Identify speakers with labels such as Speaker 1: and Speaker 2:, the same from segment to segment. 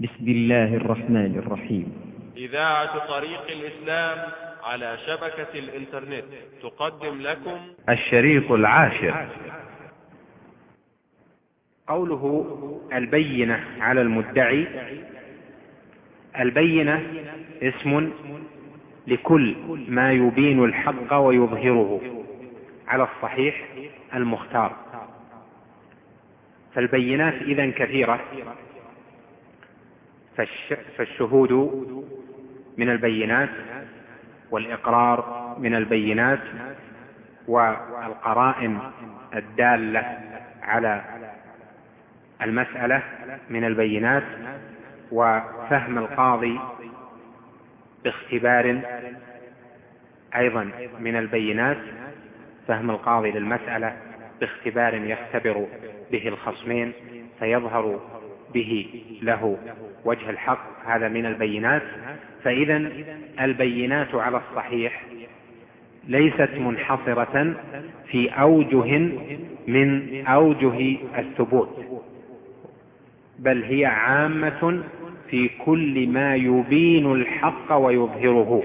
Speaker 1: بسم الله الرحمن الرحيم.
Speaker 2: إذاعة طريق الإسلام على شبكة الإنترنت تقدم لكم
Speaker 3: الشريط العاشر. قوله البينة على المدعي. البينة اسم لكل ما يبين الحق ويظهره على الصحيح المختار. فالبينات إذا كثيرة. فالشهود من البينات والإقرار من البينات والقرائن الدالة على المسألة من البينات وفهم القاضي باختبار أيضا من البينات فهم القاضي للمسألة باختبار يختبر به الخصمين فيظهر به له وجه الحق هذا من البينات. فإذا البينات على الصحيح ليست منحصرة في أوجه من أوجه الثبوت بل هي عامة في كل ما يبين الحق ويظهره.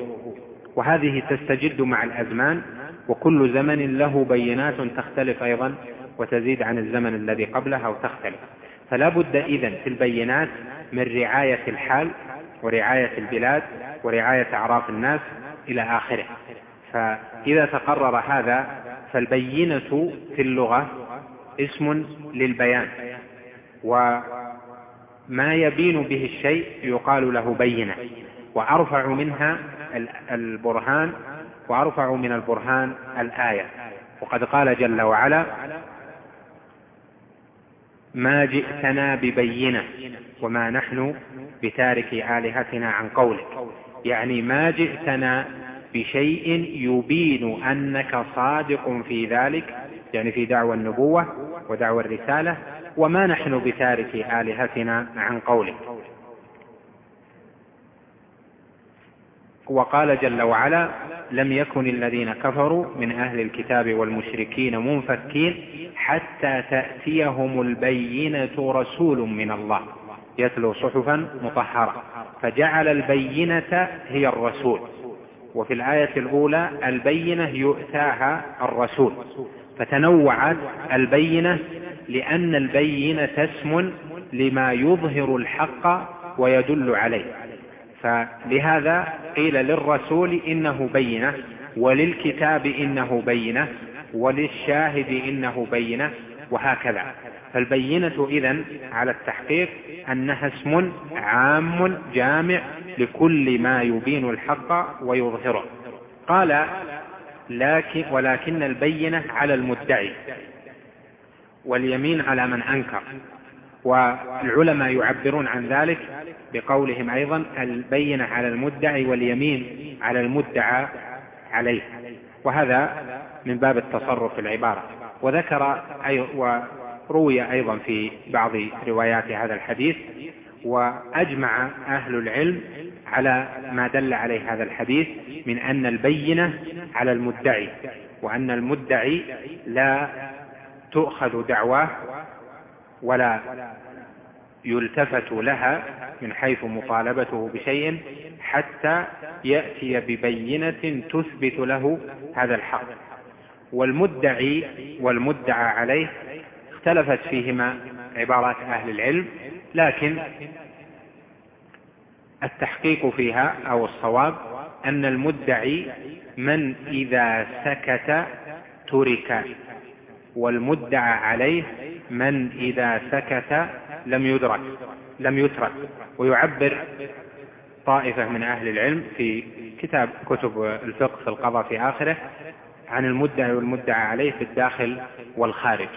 Speaker 3: وهذه تستجد مع الأزمان وكل زمن له بينات تختلف أيضا وتزيد عن الزمن الذي قبله أو تختلف. فلا بد إذن في البينات من رعاية الحال ورعاية البلاد ورعاية أعراف الناس إلى آخره. فإذا تقرر هذا فالبينة في اللغة اسم للبيان وما يبين به الشيء يقال له بينة. وأرفع منها البرهان وأرفع من البرهان الآية. وقد قال جل وعلا ما جئتنا ببينة وما نحن بتارك آلهتنا عن قولك. يعني ما جئتنا بشيء يبين أنك صادق في ذلك يعني في دعوى النبوة ودعوى الرسالة وما نحن بتارك آلهتنا عن قولك. وقال جل وعلا لم يكن الذين كفروا من أهل الكتاب والمشركين منفكين حتى تأتيهم البينة رسول من الله. يتلو صحفا مطهرة. فجعل البينة هي الرسول. وفي الآية الأولى البينة يؤتاها الرسول. فتنوعت البينة لأن البينة اسم لما يظهر الحق ويدل عليه. فلهذا قيل للرسول إنه بينة وللكتاب إنه بينة وللشاهد إنه بينة وهكذا. فالبينة إذا على التحقيق أنها اسم عام جامع لكل ما يبين الحق ويظهره. قال لكن ولكن البينة على المدعي واليمين على من أنكر والعلماء يعبرون عن ذلك بقولهم أيضا البينة على المدعي واليمين على المدعى عليه. وهذا من باب التصرف في العبارة. وذكر أي وروي أيضا في بعض روايات هذا الحديث وأجمع أهل العلم على ما دل عليه هذا الحديث من أن البينة على المدعي وأن المدعي لا تؤخذ دعواه ولا يلتفت لها من حيث مطالبته بشيء حتى يأتي ببينة تثبت له هذا الحق. والمدعي والمدعى عليه اختلفت فيهما عبارات أهل العلم لكن التحقيق فيها أو الصواب أن المدعي من إذا سكت ترك والمدعى عليه من إذا سكت لم يدرك لم يترك ويعبر طائفة من أهل العلم في كتاب كتب الفقه في القضاء في آخره عن المدعي والمدعى عليه في الداخل والخارج.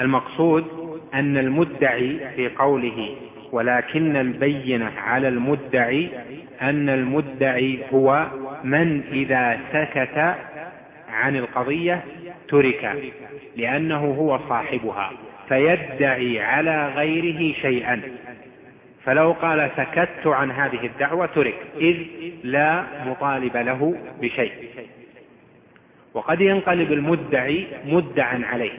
Speaker 3: المقصود أن المدعي في قوله ولكن البينة على المدعي أن المدعي هو من إذا سكت عن القضية ترك لأنه هو صاحبها. فيدعي على غيره شيئا. فلو قال سكت عن هذه الدعوة ترك إذ لا مطالب له بشيء. وقد ينقلب المدعي مدعا عليه.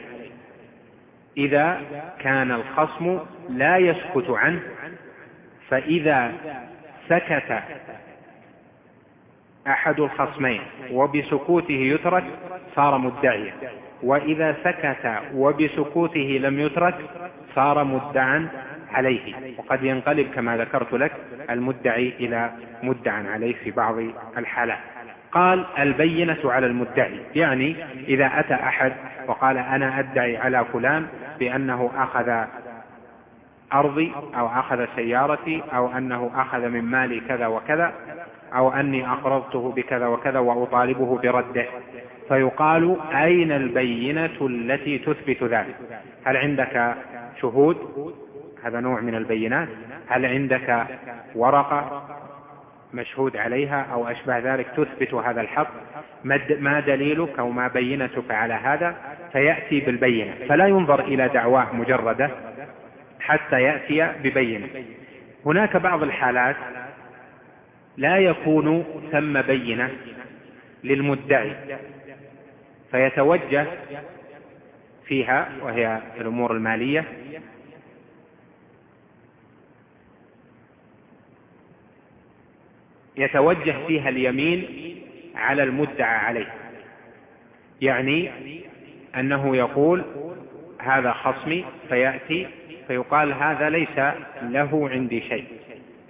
Speaker 3: إذا كان الخصم لا يسكت عنه فإذا سكت أحد الخصمين وبسكوته يترك صار مدعيا. وإذا سكت وبسكوته لم يترك صار مدعا عليه. وقد ينقلب كما ذكرت لك المدعي إلى مدعا عليه في بعض الحالات. قال البينة على المدعي يعني إذا أتى أحد وقال أنا أدعي على فلان بأنه أخذ أرضي أو أخذ سيارتي أو أنه أخذ من مالي كذا وكذا أو أني أقرضته بكذا وكذا وأطالبه برده. فيقال أين البينة التي تثبت ذلك؟ هل عندك شهود؟ هذا نوع من البينات. هل عندك ورقة مشهود عليها أو أشبه ذلك تثبت هذا الحق؟ ما دليلك أو ما بينتك على هذا؟ فيأتي بالبينة. فلا ينظر إلى دعواه مجردة حتى يأتي ببينة. هناك بعض الحالات لا يكون ثم بينة للمدعي فيتوجه فيها وهي الأمور المالية يتوجه فيها اليمين على المدعى عليه يعني أنه يقول هذا خصمي فيأتي فيقال هذا ليس له عندي شيء.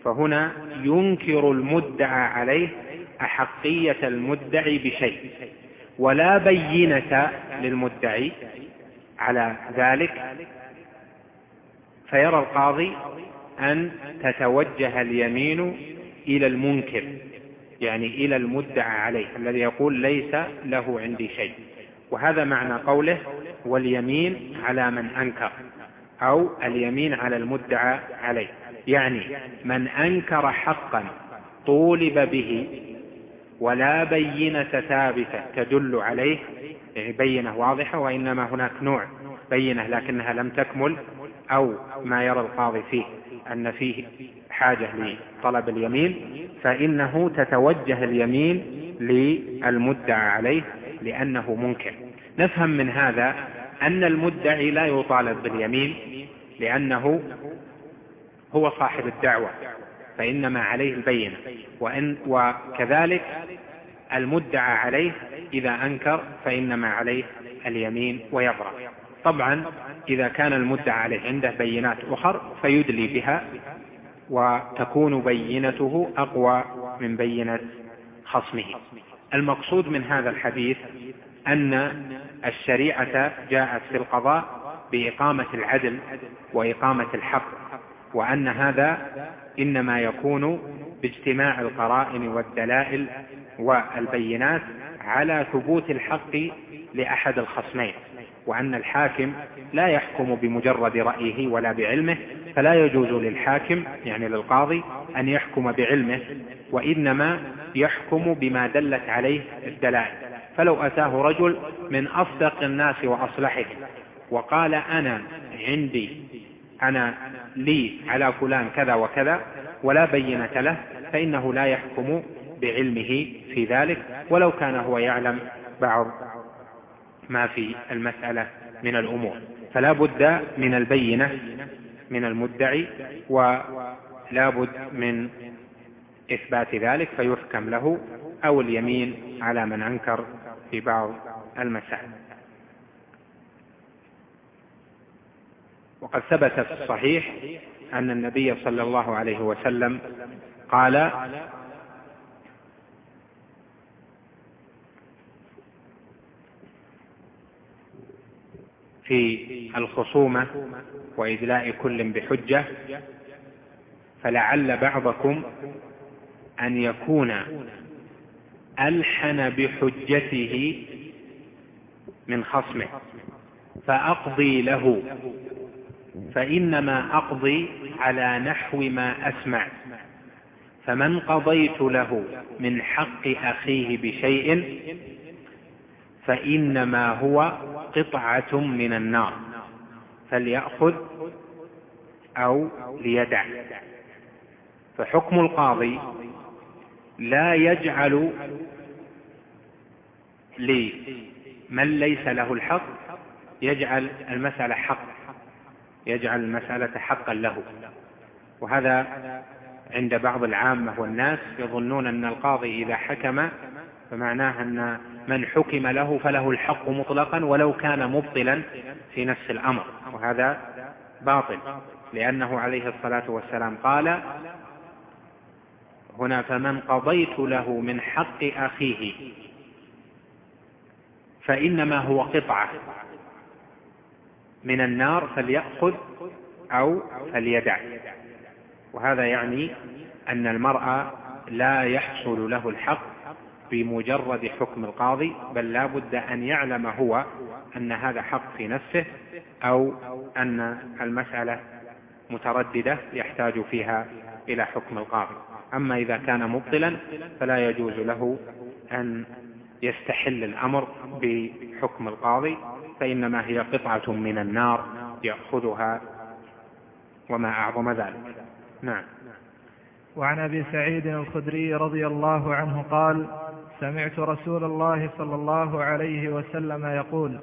Speaker 3: فهنا ينكر المدعى عليه أحقية المدعي بشيء ولا بينة للمدعي. على ذلك فيرى القاضي أن تتوجه اليمين إلى المنكر يعني إلى المدعى عليه الذي يقول ليس له عندي شيء. وهذا معنى قوله واليمين على من أنكر أو اليمين على المدعى عليه. يعني من أنكر حقا طولب به ولا بينة ثابتة تدل عليه يعني بينة واضحة وإنما هناك نوع بينة لكنها لم تكمل أو ما يرى القاضي فيه أن فيه حاجة لطلب اليمين فإنه تتوجه اليمين للمدعى عليه لأنه منكر. نفهم من هذا أن المدعي لا يطالب باليمين لأنه هو صاحب الدعوة فإنما عليه البينة. وإن وكذلك المدعى عليه إذا أنكر فإنما عليه اليمين ويبرأ. طبعا إذا كان المدعى عليه عنده بينات أخر فيدلي بها وتكون بينته أقوى من بينة خصمه. المقصود من هذا الحديث أن الشريعة جاءت في القضاء بإقامة العدل وإقامة الحق. وأن هذا إنما يكون باجتماع القرائن والدلائل والبينات على ثبوت الحق لأحد الخصمين وأن الحاكم لا يحكم بمجرد رأيه ولا بعلمه فلا يجوز للحاكم يعني للقاضي أن يحكم بعلمه وإنما يحكم بما دلت عليه الدلائل. فلو أتاه رجل من أصدق الناس وأصلحهم وقال أنا عندي أنا لي على فلان كذا وكذا ولا بينة له فإنه لا يحكم بعلمه في ذلك ولو كان هو يعلم بعض ما في المسألة من الأمور. فلا بد من البينة من المدعي ولا بد من إثبات ذلك فيحكم له أو اليمين على من أنكر في بعض المسائل. وقد ثبت في الصحيح أن النبي صلى الله عليه وسلم قال في الخصومة وإدلاء كل بحجة فلعل بعضكم أن يكون ألحن بحجته من خصمه فأقضي له. فإنما أقضي على نحو ما أسمع. فمن قضيت له من حق أخيه بشيء فإنما هو قطعة من النار فليأخذ أو ليدع. فحكم القاضي لا يجعل لمن ليس له الحق يجعل المسألة حق. يجعل المسألة حقا له. وهذا عند بعض العامة والناس يظنون أن القاضي إذا حكم فمعناه أن من حكم له فله الحق مطلقا ولو كان مبطلا في نفس الأمر. وهذا باطل لأنه عليه الصلاة والسلام قال هنا فمن قضيت له من حق أخيه فإنما هو قطعة. من النار فليأخذ أو فليدع. وهذا يعني أن المرأة لا يحصل له الحق بمجرد حكم القاضي بل لا بد أن يعلم هو أن هذا حق في نفسه أو أن المسألة مترددة يحتاج فيها إلى حكم القاضي. أما إذا كان مبطلا فلا يجوز له أن يستحل الأمر بحكم القاضي فإنما هي قطعة من النار يأخذها وما أعظم ذلك. نعم.
Speaker 4: وعن أبي سعيد الخدري رضي الله عنه قال سمعت رسول الله صلى الله عليه وسلم يقول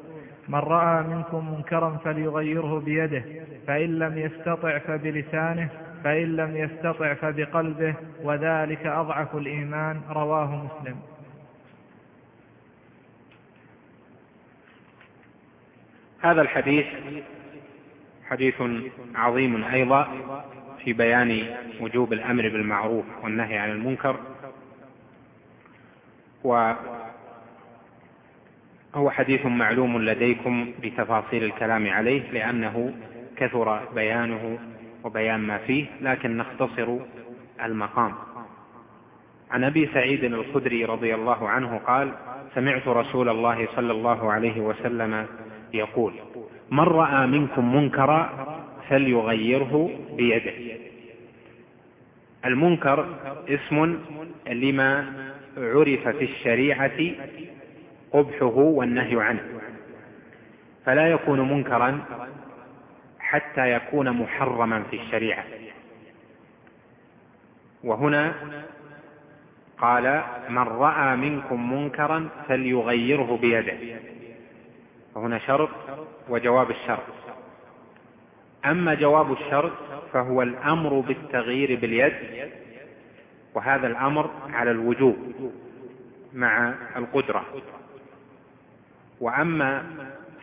Speaker 4: من رأى منكم منكرا فليغيره بيده فإن لم يستطع فبلسانه فإن لم يستطع فبقلبه وذلك أضعف الإيمان. رواه مسلم.
Speaker 3: هذا الحديث حديث عظيم أيضا في بيان وجوب الأمر بالمعروف والنهي عن المنكر. وهو حديث معلوم لديكم بتفاصيل الكلام عليه لأنه كثر بيانه وبيان ما فيه لكن نختصر المقام. عن أبي سعيد الخدري رضي الله عنه قال سمعت رسول الله صلى الله عليه وسلم يقول من رأى منكم منكرا فليغيره بيده. المنكر اسم لما عرف في الشريعة قبحه والنهي عنه. فلا يكون منكرا حتى يكون محرما في الشريعة. وهنا قال من رأى منكم منكرا فليغيره بيده. وهنا شرط وجواب الشرط. أما جواب الشرط فهو الأمر بالتغيير باليد وهذا الأمر على الوجوب مع القدرة. وأما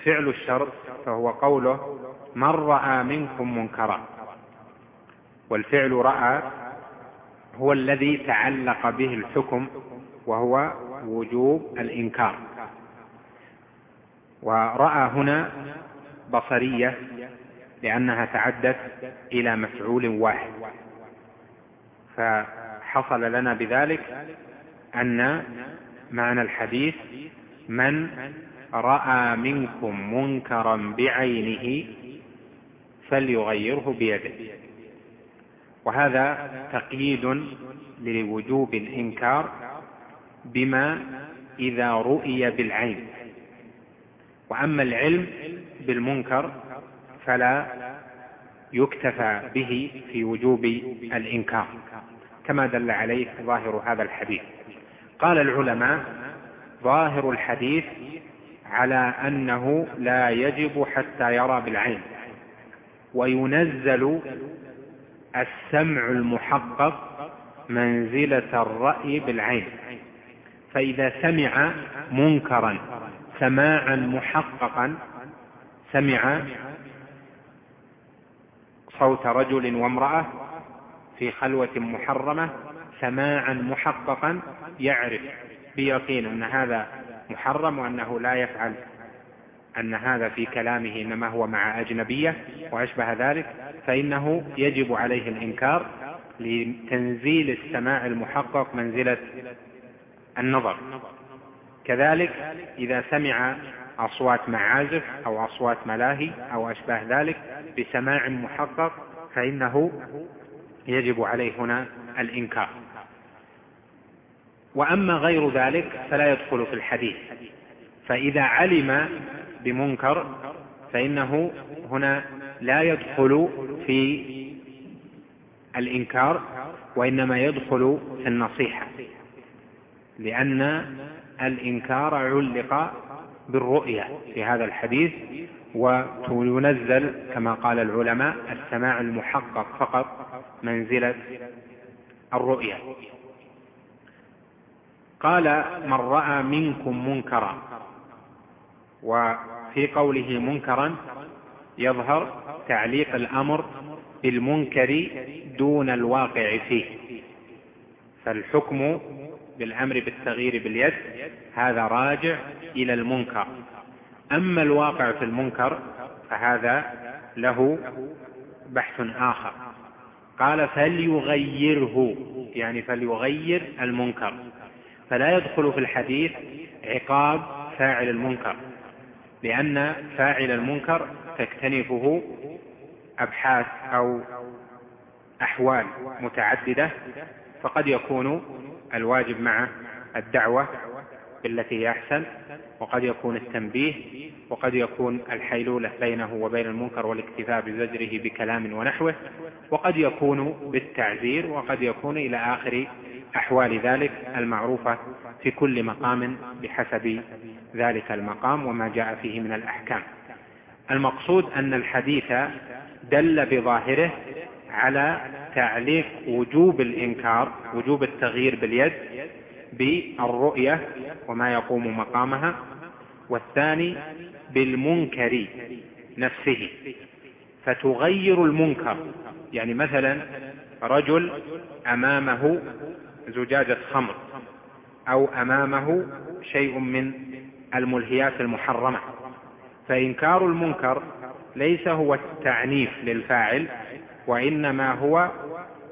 Speaker 3: فعل الشرط فهو قوله من رأى منكم منكرا والفعل رأى هو الذي تعلق به الحكم وهو وجوب الإنكار. ورأى هنا بصرية لأنها تعدت إلى مفعول واحد. فحصل لنا بذلك أن معنى الحديث من رأى منكم منكرا بعينه فليغيره بيده. وهذا تقييد لوجوب الإنكار بما إذا رؤي بالعين. وأما العلم بالمنكر فلا يكتفى به في وجوب الإنكار كما دل عليه ظاهر هذا الحديث. قال العلماء ظاهر الحديث على أنه لا يجب حتى يرى بالعين وينزل السمع المحقق منزلة الرأي بالعين فإذا سمع منكرا سماعا محققا سمع صوت رجل وامرأة في خلوة محرمة سماعا محققا يعرف بيقين أن هذا محرم وأنه لا يفعل أن هذا في كلامه إنما هو مع أجنبية وأشبه ذلك فإنه يجب عليه الإنكار لتنزيل السماع المحقق منزلة النظر. كذلك إذا سمع أصوات معازف أو أصوات ملاهي أو أشباه ذلك بسماع محقق فإنه يجب عليه هنا الإنكار. وأما غير ذلك فلا يدخل في الحديث. فإذا علم بمنكر فإنه هنا لا يدخل في الإنكار وإنما يدخل في النصيحة لأن الإنكار علق بالرؤيه في هذا الحديث وينزل كما قال العلماء السماع المحقق فقط منزلة الرؤية قال من رأى منكم منكرا وفي قوله منكرا يظهر تعليق الأمر بالمنكر دون الواقع فيه فالحكم بالأمر بالتغيير باليد هذا راجع إلى المنكر. أما الواقع في المنكر فهذا له بحث آخر. قال فليغيره يعني فليغير المنكر. فلا يدخل في الحديث عقاب فاعل المنكر لأن فاعل المنكر تكتنفه أبحاث أو أحوال متعددة فقد يكون الواجب مع الدعوة بالتي هي أحسن وقد يكون التنبيه وقد يكون الحيلولة بينه وبين المنكر والاكتفاء بزجره بكلام ونحوه وقد يكون بالتعزير وقد يكون إلى آخر أحوال ذلك المعروفة في كل مقام بحسب ذلك المقام وما جاء فيه من الأحكام. المقصود أن الحديث دل بظاهره على تعليق وجوب الإنكار وجوب التغيير باليد بالرؤية وما يقوم مقامها والثاني بالمنكر نفسه. فتغير المنكر يعني مثلا رجل أمامه زجاجة خمر أو أمامه شيء من الملهيات المحرمة. فإنكار المنكر ليس هو التعنيف للفاعل وإنما هو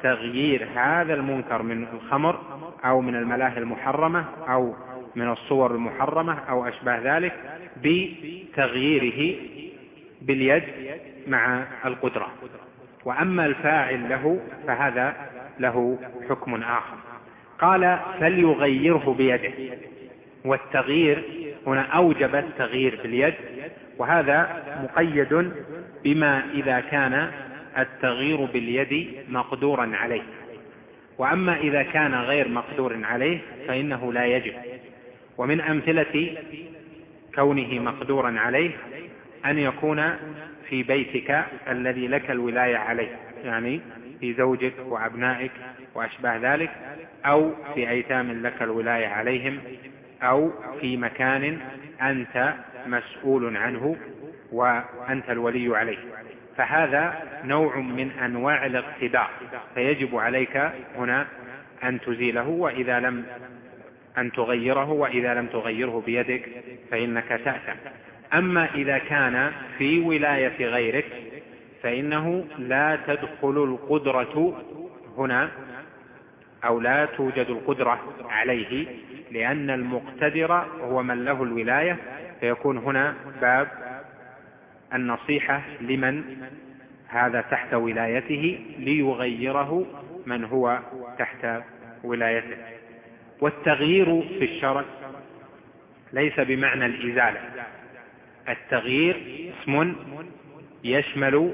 Speaker 3: تغيير هذا المنكر من الخمر أو من الملاهي المحرمة أو من الصور المحرمة أو أشباه ذلك بتغييره باليد مع القدرة. وأما الفاعل له فهذا له حكم آخر. قال فليغيره بيده. والتغيير هنا أوجب التغيير باليد وهذا مقيد بما إذا كان التغيير باليد مقدورا عليه. وأما إذا كان غير مقدور عليه فإنه لا يجب. ومن أمثلة كونه مقدورا عليه أن يكون في بيتك الذي لك الولاية عليه يعني في زوجك وأبنائك وأشباه ذلك أو في أيتام لك الولاية عليهم أو في مكان أنت مسؤول عنه وأنت الولي عليه. فهذا نوع من أنواع الاقتداء. فيجب عليك هنا أن تزيله وإذا لم أن تغيره وإذا لم تغيره بيدك فإنك تأثم أما إذا كان في ولاية غيرك فإنه لا تدخل القدرة هنا أو لا توجد القدرة عليه لأن المقتدر هو من له الولاية. فيكون هنا باب النصيحة لمن هذا تحت ولايته ليغيره من هو تحت ولايته. والتغيير في الشرع ليس بمعنى الإزالة. التغيير اسم يشمل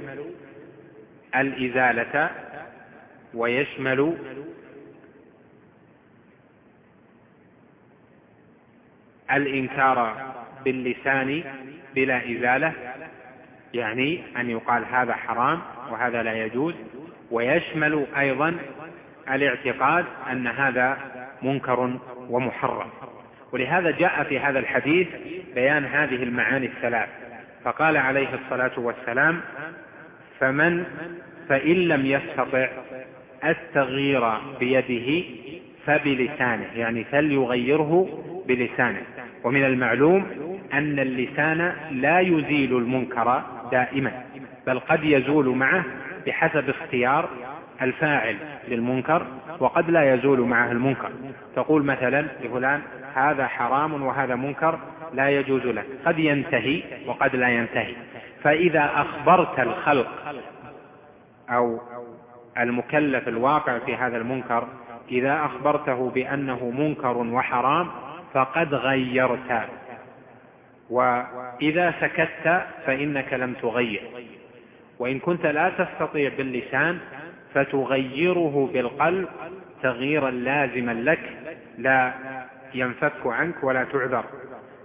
Speaker 3: الإزالة ويشمل الإنكار باللسان بلا إزالة يعني أن يقال هذا حرام وهذا لا يجوز. ويشمل أيضا الاعتقاد أن هذا منكر ومحرم. ولهذا جاء في هذا الحديث بيان هذه المعاني الثلاث. فقال عليه الصلاة والسلام فمن فإن لم يستطع التغيير بيده فبلسانه. يعني فليغيره بلسانه. ومن المعلوم أن اللسان لا يزيل المنكر دائما بل قد يزول معه بحسب اختيار الفاعل للمنكر وقد لا يزول معه المنكر. تقول مثلا لفلان هذا حرام وهذا منكر لا يجوز لك قد ينتهي وقد لا ينتهي. فإذا أخبرت الخلق أو المكلف الواقع في هذا المنكر إذا أخبرته بأنه منكر وحرام فقد غيرت وإذا سكت فإنك لم تغير. وإن كنت لا تستطيع باللسان فتغيره بالقلب تغييرا لازما لك لا ينفك عنك ولا تعذر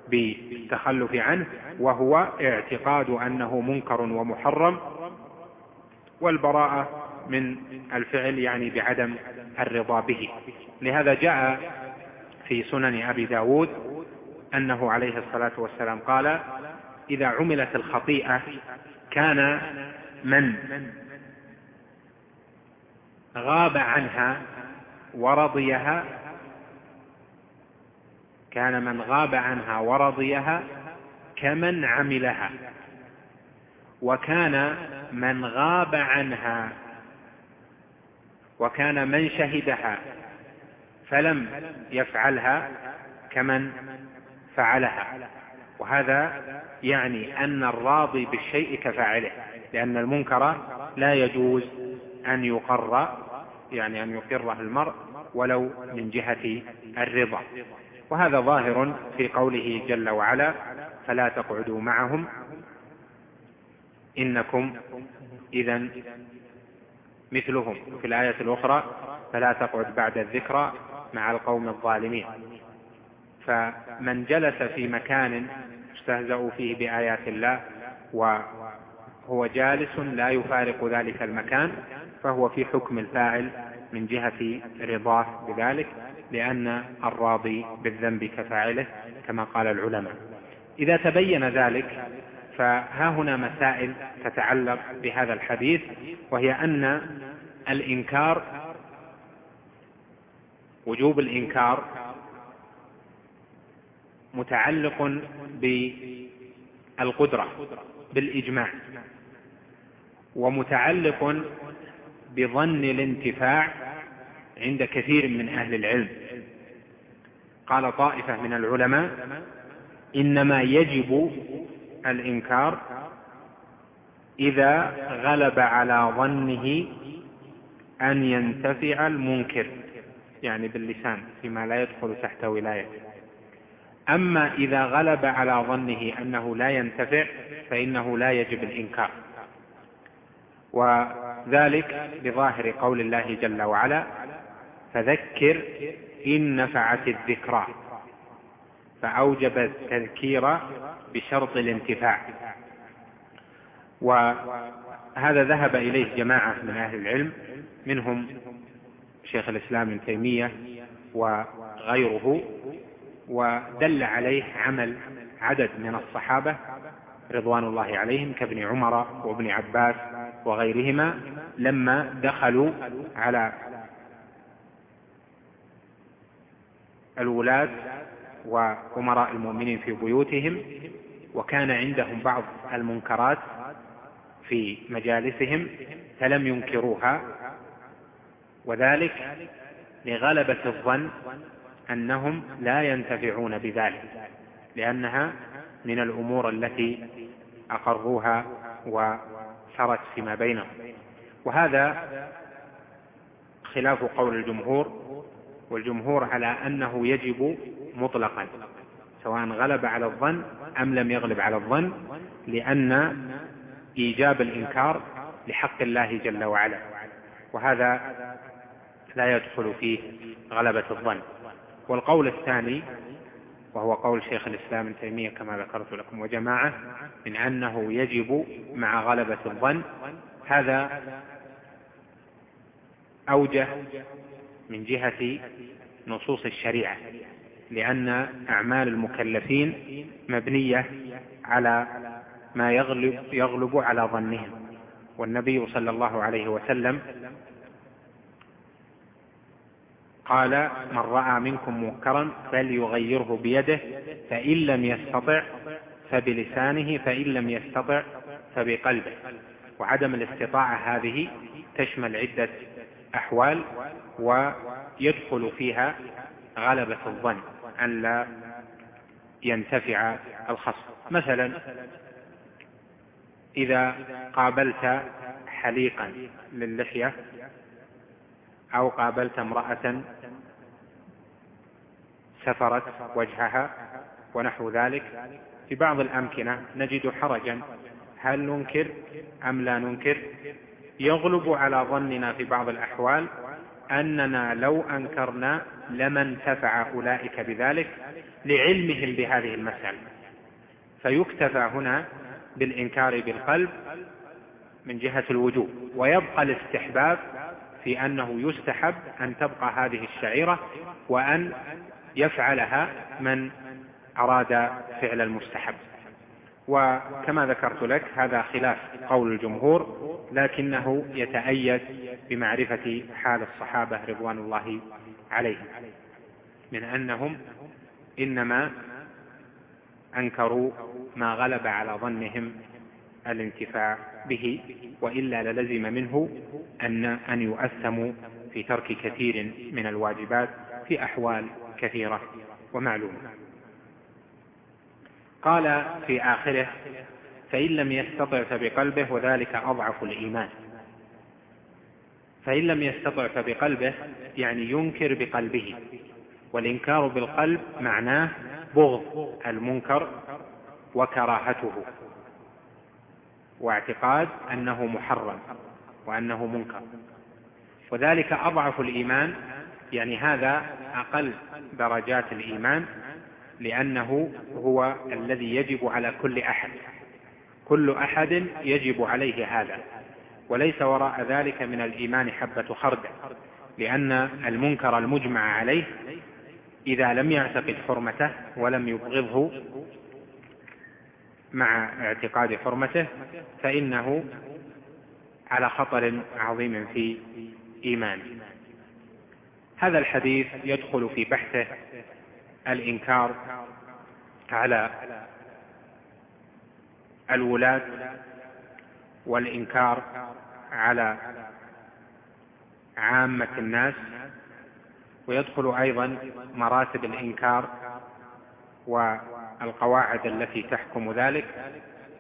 Speaker 3: بالتخلف عنه وهو اعتقاد أنه منكر ومحرم. والبراءة من الفعل يعني بعدم الرضا به. لهذا جاء في سنن أبي داود أنه عليه الصلاة والسلام قال إذا عملت الخطيئة كان من؟ غاب عنها ورضيها كان من غاب عنها ورضيها كمن عملها وكان من غاب عنها وكان من شهدها فلم يفعلها كمن فعلها. وهذا يعني أن الراضي بالشيء كفاعله لأن المنكر لا يجوز أن يقر يعني أن يقره المرء ولو من جهة الرضا. وهذا ظاهر في قوله جل وعلا فلا تقعدوا معهم إنكم إذا مثلهم في الآية الأخرى فلا تقعد بعد الذكرى مع القوم الظالمين فمن جلس في مكان استهزأوا فيه بآيات الله وهو جالس لا يفارق ذلك المكان فهو في حكم الفاعل من جهة رضاه بذلك لأن الراضي بالذنب كفاعله كما قال العلماء. إذا تبين ذلك فها هنا مسائل تتعلق بهذا الحديث وهي أن الإنكار وجوب الإنكار متعلق بالقدرة بالإجماع ومتعلق بظن الانتفاع عند كثير من أهل العلم. قال طائفة من العلماء إنما يجب الإنكار إذا غلب على ظنه أن ينتفع المنكر يعني باللسان فيما لا يدخل تحت ولايته. أما إذا غلب على ظنه أنه لا ينتفع فإنه لا يجب الإنكار. وذلك بظاهر قول الله جل وعلا فذكر إن نفعت الذكرى. فأوجب التذكير بشرط الانتفاع. وهذا ذهب إليه جماعة من أهل العلم منهم شيخ الإسلام ابن تيمية وغيره. ودل عليه عمل عدد من الصحابة رضوان الله عليهم كابن عمر وابن عباس وغيرهما لما دخلوا على الولاة وأمراء المؤمنين في بيوتهم وكان عندهم بعض المنكرات في مجالسهم فلم ينكروها وذلك لغلبة الظن أنهم لا ينتفعون بذلك لأنها من الأمور التي أقروها وسرت فيما بينهم. وهذا خلاف قول الجمهور والجمهور على أنه يجب مطلقا سواء غلب على الظن أم لم يغلب على الظن لأن إيجاب الإنكار لحق الله جل وعلا وهذا لا يدخل فيه غلبة الظن. والقول الثاني وهو قول شيخ الإسلام ابن تيمية كما ذكرت لكم وجماعة من أنه يجب مع غلبة الظن هذا أوجه من جهة نصوص الشريعة لأن أعمال المكلفين مبنية على ما يغلب, يغلب على ظنهم والنبي صلى الله عليه وسلم قال من رأى منكم منكرا فليغيره بيده فإن لم يستطع فبلسانه فإن لم يستطع فبقلبه. وعدم الاستطاعة هذه تشمل عدة أحوال ويدخل فيها غلبة الظن أن لا ينتفع الخصم. مثلا إذا قابلت حليقا للحية أو قابلت امرأة سفرت وجهها ونحو ذلك. في بعض الأمكنة نجد حرجا. هل ننكر أم لا ننكر؟ يغلب على ظننا في بعض الأحوال أننا لو أنكرنا لما انتفع أولئك بذلك لعلمهم بهذه المسألة. فيكتفى هنا بالإنكار بالقلب من جهة الوجوب ويبقى الاستحباب في أنه يستحب أن تبقى هذه الشعيرة وأن يفعلها من أراد فعل المستحب. وكما ذكرت لك هذا خلاف قول الجمهور لكنه يتأيد بمعرفة حال الصحابة رضوان الله عليهم من أنهم إنما أنكروا ما غلب على ظنهم الانتفاع به وإلا للزم منه أن أن يؤثموا في ترك كثير من الواجبات في أحوال كثيرة ومعلومة. قال في آخره فإن لم يستطع فبقلبه وذلك أضعف الإيمان. فإن لم يستطع فبقلبه يعني ينكر بقلبه والإنكار بالقلب معناه بغض المنكر وكراهته. واعتقاد أنه محرم وأنه منكر. وذلك أضعف الإيمان يعني هذا أقل درجات الإيمان لأنه هو الذي يجب على كل أحد. كل أحد يجب عليه هذا. وليس وراء ذلك من الإيمان حبة خردل لأن المنكر المجمع عليه إذا لم يعتقد حرمته ولم يبغضه مع اعتقاد حرمته فإنه على خطر عظيم في إيمانه هذا الحديث يدخل في بحثه الإنكار على الولاة والإنكار على عامة الناس ويدخل أيضا مراتب الإنكار والقواعد التي تحكم ذلك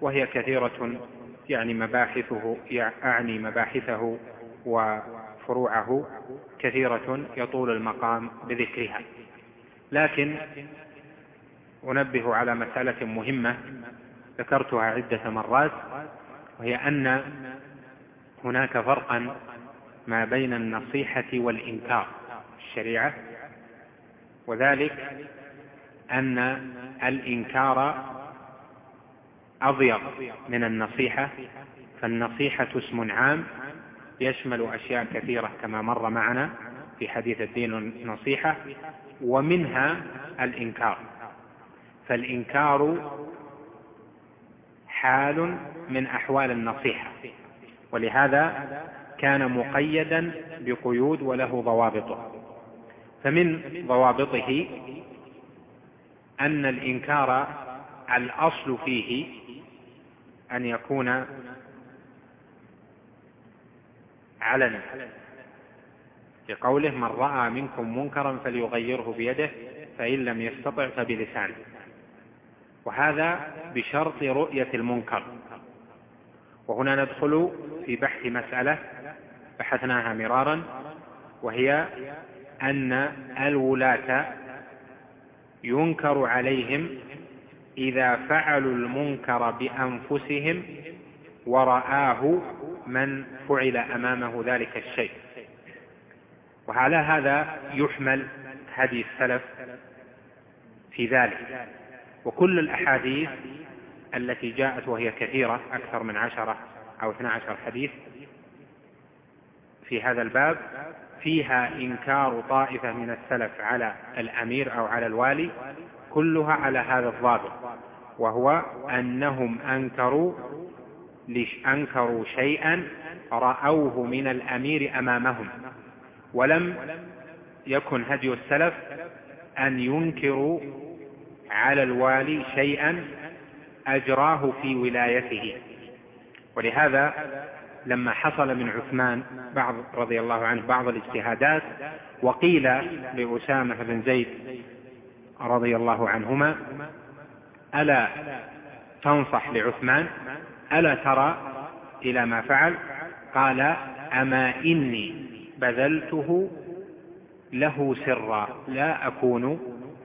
Speaker 3: وهي كثيرة يعني مباحثه أعني مباحثه وفروعه كثيرة يطول المقام بذكرها. لكن أنبه على مسألة مهمة ذكرتها عدة مرات وهي أن هناك فرقا ما بين النصيحة والإنكار في الشريعة وذلك أن الإنكار أضيق من النصيحة فالنصيحة اسم عام يشمل أشياء كثيرة كما مر معنا في حديث الدين النصيحة ومنها الإنكار. فالإنكار حال من أحوال النصيحة ولهذا كان مقيدا بقيود وله ضوابطه. فمن ضوابطه أن الإنكار الأصل فيه أن يكون علنا. لقوله من رأى منكم منكرا فليغيره بيده فإن لم يستطع فبلسانه وهذا بشرط رؤية المنكر. وهنا ندخل في بحث مسألة بحثناها مرارا وهي أن الولاة ينكر عليهم إذا فعلوا المنكر بأنفسهم ورآه من فعل أمامه ذلك الشيء. وعلى هذا يحمل هدي السلف في ذلك. وكل الأحاديث التي جاءت وهي كثيرة أكثر من عشرة أو اثنى عشر حديث في هذا الباب فيها إنكار طائفة من السلف على الأمير أو على الوالي كلها على هذا الضابط وهو أنهم أنكروا أنكروا شيئا رأوه من الأمير أمامهم ولم يكن هدي السلف أن ينكروا على الوالي شيئا أجراه في ولايته. ولهذا لما حصل من عثمان بعض رضي الله عنه بعض الاجتهادات وقيل لأسامة بن زيد رضي الله عنهما ألا تنصح لعثمان؟ ألا ترى إلى ما فعل؟ قال أما إني بذلته له سرا لا أكون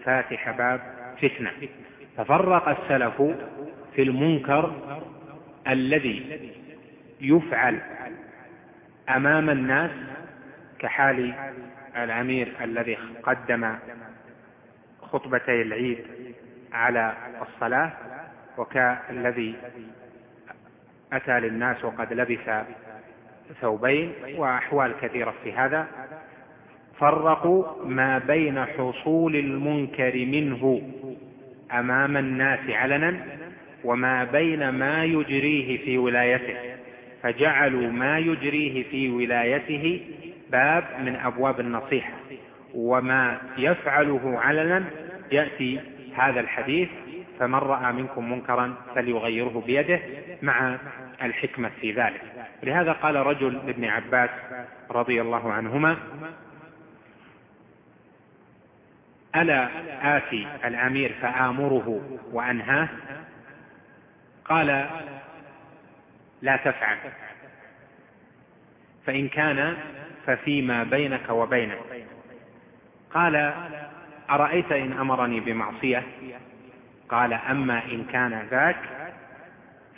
Speaker 3: فاتح باب فتنة. ففرق السلف في المنكر الذي يفعل أمام الناس كحال الأمير الذي قدم خطبتي العيد على الصلاة وكالذي أتى للناس وقد لبس ثوبين وأحوال كثيرة في هذا فرقوا ما بين حصول المنكر منه أمام الناس علنا وما بين ما يجريه في ولايته. فجعلوا ما يجريه في ولايته باب من أبواب النصيحة. وما يفعله علنا يأتي هذا الحديث فمن رأى منكم منكرا فليغيره بيده مع الحكمة في ذلك. لهذا قال رجل لابن عباس رضي الله عنهما ألا آتي الأمير فآمره وأنهاه؟ قال لا تفعل. فإن كان ففيما بينك وبينه. قال أرأيت إن أمرني بمعصية؟ قال أما إن كان ذاك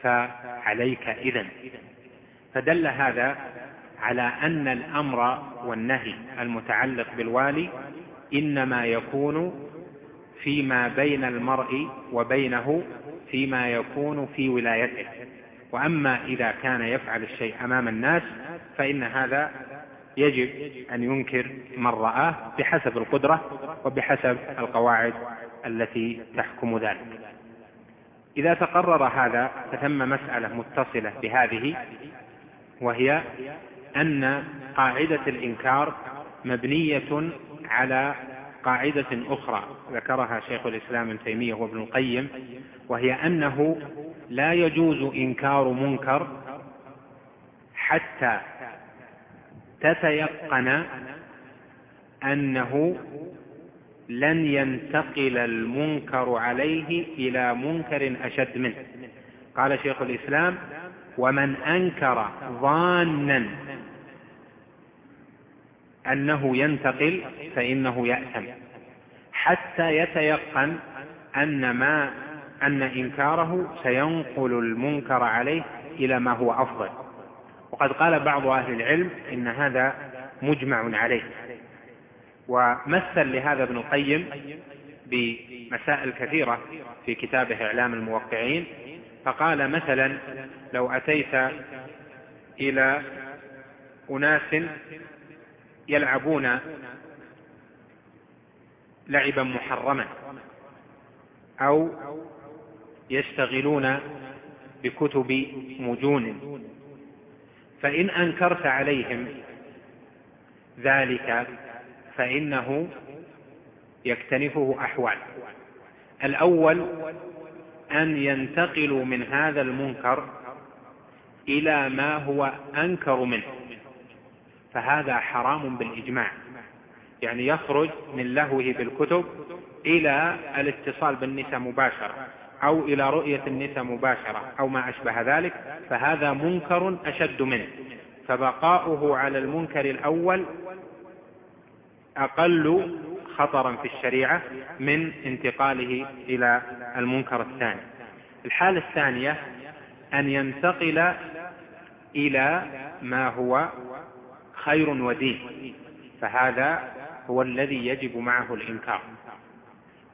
Speaker 3: فعليك إذن. فدل هذا على أن الأمر والنهي المتعلق بالوالي إنما يكون فيما بين المرء وبينه فيما يكون في ولايته. وأما إذا كان يفعل الشيء أمام الناس فإن هذا يجب أن ينكر من رآه بحسب القدرة وبحسب القواعد التي تحكم ذلك. إذا تقرر هذا فتم مسألة متصلة بهذه وهي أن قاعدة الإنكار مبنية على قاعدة أخرى ذكرها شيخ الإسلام ابن تيمية وابن القيم وهي أنه لا يجوز إنكار منكر حتى تتيقن أنه لن ينتقل المنكر عليه إلى منكر أشد منه. قال شيخ الإسلام ومن أنكر ظانا أنه ينتقل فإنه يأثم. حتى يتيقن أن ما أن إنكاره سينقل المنكر عليه إلى ما هو أفضل. وقد قال بعض أهل العلم إن هذا مجمع عليه. ومثل لهذا ابن القيم بمسائل كثيرة في كتابه إعلام الموقعين. فقال مثلا لو أتيت إلى أناس يلعبون لعبا محرما أو يشتغلون بكتب مجون. فإن أنكرت عليهم ذلك فإنه يكتنفه أحوال. الأول أن ينتقلوا من هذا المنكر إلى ما هو أنكر منه. فهذا حرام بالإجماع. يعني يخرج من لهوه بالكتب إلى الاتصال بالنساء مباشرة أو إلى رؤية النساء مباشرة أو ما أشبه ذلك فهذا منكر أشد منه. فبقاؤه على المنكر الأول أقل خطرا في الشريعة من انتقاله إلى المنكر الثاني. الحالة الثانية أن ينتقل إلى ما هو خير ودين فهذا هو الذي يجب معه الإنكار.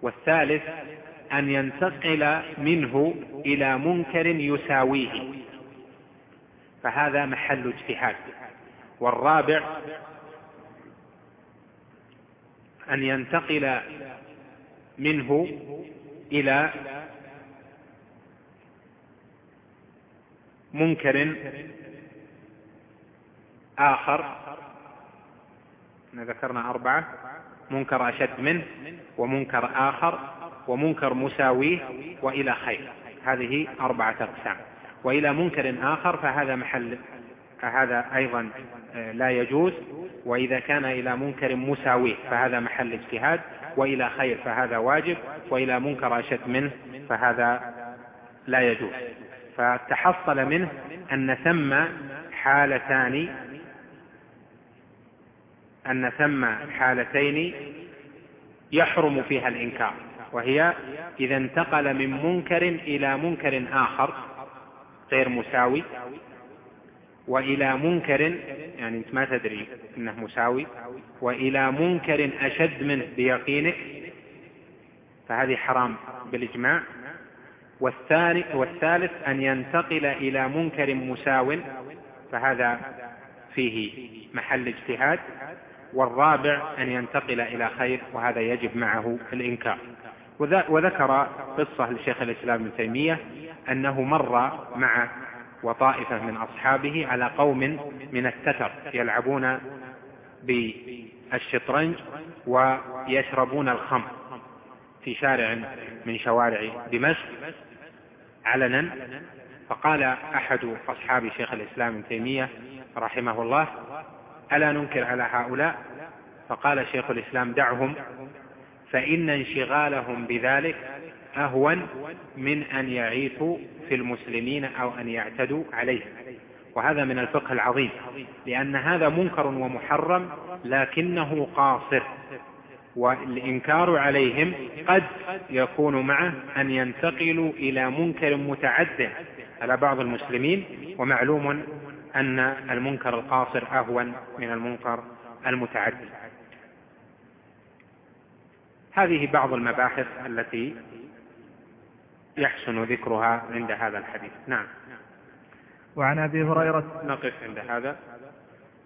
Speaker 3: والثالث أن ينتقل منه إلى منكر يساويه. فهذا محل اجتهاد. والرابع أن ينتقل منه إلى منكر آخر. ذكرنا أربعة. منكر أشد منه ومنكر آخر ومنكر مساويه وإلى خير. هذه أربعة أقسام. وإلى منكر آخر فهذا محل فهذا أيضا آه، لا يجوز. وإذا كان إلى منكر مساويه فهذا محل اجتهاد. وإلى خير فهذا واجب. وإلى منكر أشد منه فهذا لا يجوز. فتحصل منه أن ثم حالتان أن ثم حالتين يحرم فيها الإنكار وهي إذا انتقل من منكر إلى منكر آخر غير مساوي وإلى منكر يعني أنت ما تدري أنه مساوي وإلى منكر أشد منه بيقينك فهذه حرام بالإجماع. والثاني والثالث أن ينتقل إلى منكر مساو فهذا فيه محل اجتهاد. والرابع أن ينتقل إلى خير وهذا يجب معه الإنكار. وذكر قصة لشيخ الإسلام ابن تيمية أنه مر مع وطائفة من أصحابه على قوم من التتر يلعبون بالشطرنج ويشربون الخمر في شارع من شوارع دمشق علنا. فقال أحد أصحاب شيخ الإسلام ابن تيمية رحمه الله ألا ننكر على هؤلاء؟ فقال شيخ الإسلام دعهم فإن انشغالهم بذلك أهون من أن يعيثوا في المسلمين أو أن يعتدوا عليهم وهذا من الفقه العظيم لأن هذا منكر ومحرم لكنه قاصر والإنكار عليهم قد يكون معه أن ينتقلوا إلى منكر متعد على بعض المسلمين ومعلوم أن المنكر القاصر أهون من المنكر المتعدي. هذه بعض المباحث التي يحسن ذكرها عند هذا الحديث. نعم.
Speaker 4: وعن أبي هريرة
Speaker 3: نقف عند هذا.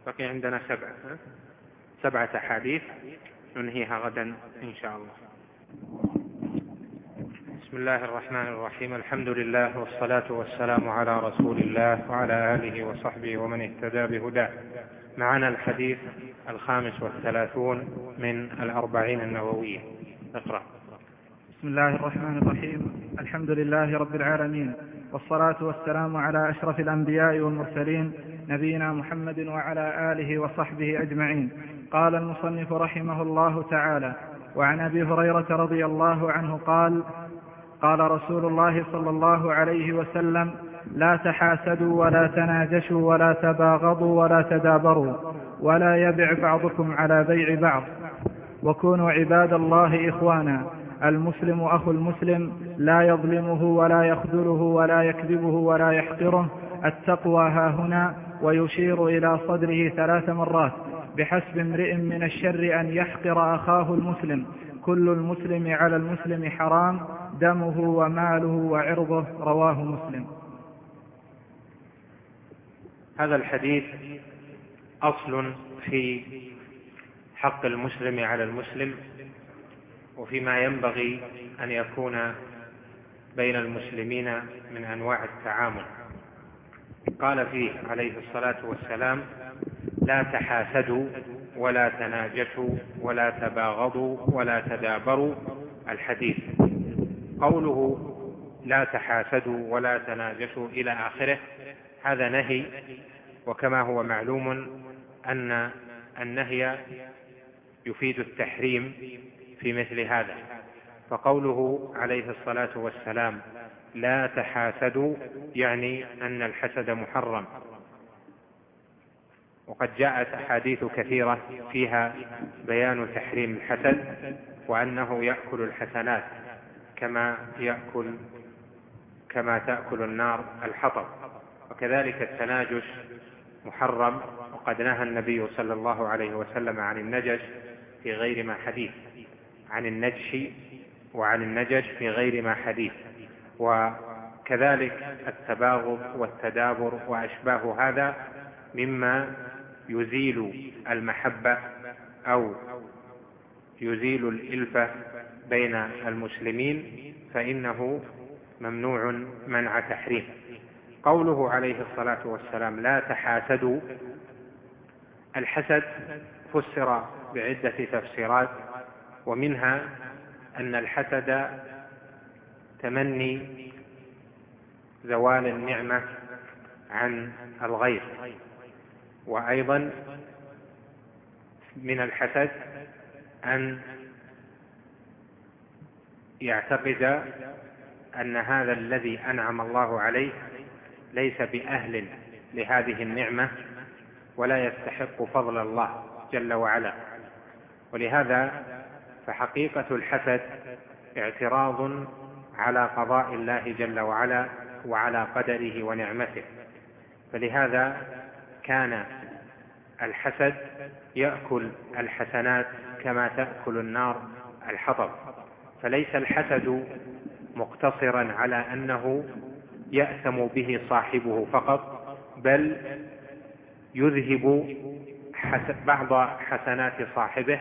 Speaker 3: بقي عندنا سبعه سبعة أحاديث ننهيها غدا إن شاء الله. بسم الله الرحمن الرحيم. الحمد لله والصلاة والسلام على رسول الله وعلى آله وصحبه ومن اهتدى بهداه. معنا الحديث الخامس والثلاثون من الأربعين النووية. اقرأ.
Speaker 4: بسم الله الرحمن الرحيم. الحمد لله رب العالمين والصلاة والسلام على أشرف الأنبياء والمرسلين نبينا محمد وعلى آله وصحبه أجمعين. قال المصنف رحمه الله تعالى وعن أبي هريرة رضي الله عنه قال قال رسول الله صلى الله عليه وسلم لا تحاسدوا ولا تناجشوا ولا تباغضوا ولا تدابروا ولا يبع بعضكم على بيع بعض. وكونوا عباد الله إخوانا. المسلم أخو المسلم لا يظلمه ولا يخذله ولا يكذبه ولا يحقره. التقوى ها هنا ويشير إلى صدره ثلاث مرات. بحسب امرئ من الشر أن يحقر أخاه المسلم. كل المسلم على المسلم حرام. دمه وماله وعرضه رواه مسلم.
Speaker 3: هذا الحديث أصل في حق المسلم على المسلم وفيما ينبغي أن يكون بين المسلمين من أنواع التعامل. قال فيه عليه الصلاة والسلام لا تحاسدوا ولا تناجشوا ولا تباغضوا ولا تدابروا الحديث. قوله لا تحاسدوا ولا تناجشوا إلى آخره هذا نهي وكما هو معلوم أن النهي يفيد التحريم في مثل هذا. فقوله عليه الصلاة والسلام لا تحاسدوا يعني أن الحسد محرم. وقد جاءت أحاديث كثيرة فيها بيان تحريم الحسد وأنه يأكل الحسنات. كما يأكل كما تأكل النار الحطب. وكذلك التناجش محرم وقد نهى النبي صلى الله عليه وسلم عن النجش في غير ما حديث. عن النجش وعن النجش في غير ما حديث. وكذلك التباغض والتدابر وأشباه هذا مما يزيل المحبة أو يزيل الإلفة بين المسلمين فإنه ممنوع منع تحريم. قوله عليه الصلاة والسلام لا تحاسدوا. الحسد فسر بعدة تفسيرات ومنها أن الحسد تمني زوال النعمة عن الغير. وأيضا من الحسد أن يعتقد أن هذا الذي أنعم الله عليه ليس بأهل لهذه النعمة ولا يستحق فضل الله جل وعلا. ولهذا فحقيقة الحسد اعتراض على قضاء الله جل وعلا وعلى قدره ونعمته. فلهذا كان الحسد يأكل الحسنات كما تأكل النار الحطب. فليس الحسد مقتصرا على أنه يأثم به صاحبه فقط بل يذهب بعض حسنات صاحبه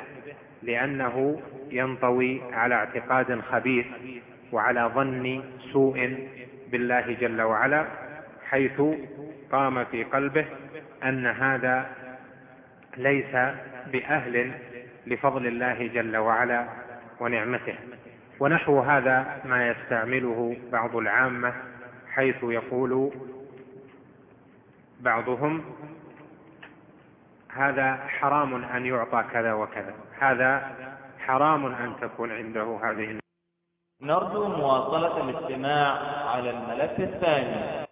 Speaker 3: لأنه ينطوي على اعتقاد خبيث وعلى ظن سوء بالله جل وعلا حيث قام في قلبه أن هذا ليس بأهل لفضل الله جل وعلا ونعمته. ونحو هذا ما يستعمله بعض العامة حيث يقول بعضهم هذا حرام أن يعطى كذا وكذا هذا حرام أن تكون عنده هذه
Speaker 5: نرجو مواصلة الاستماع على الملف الثاني.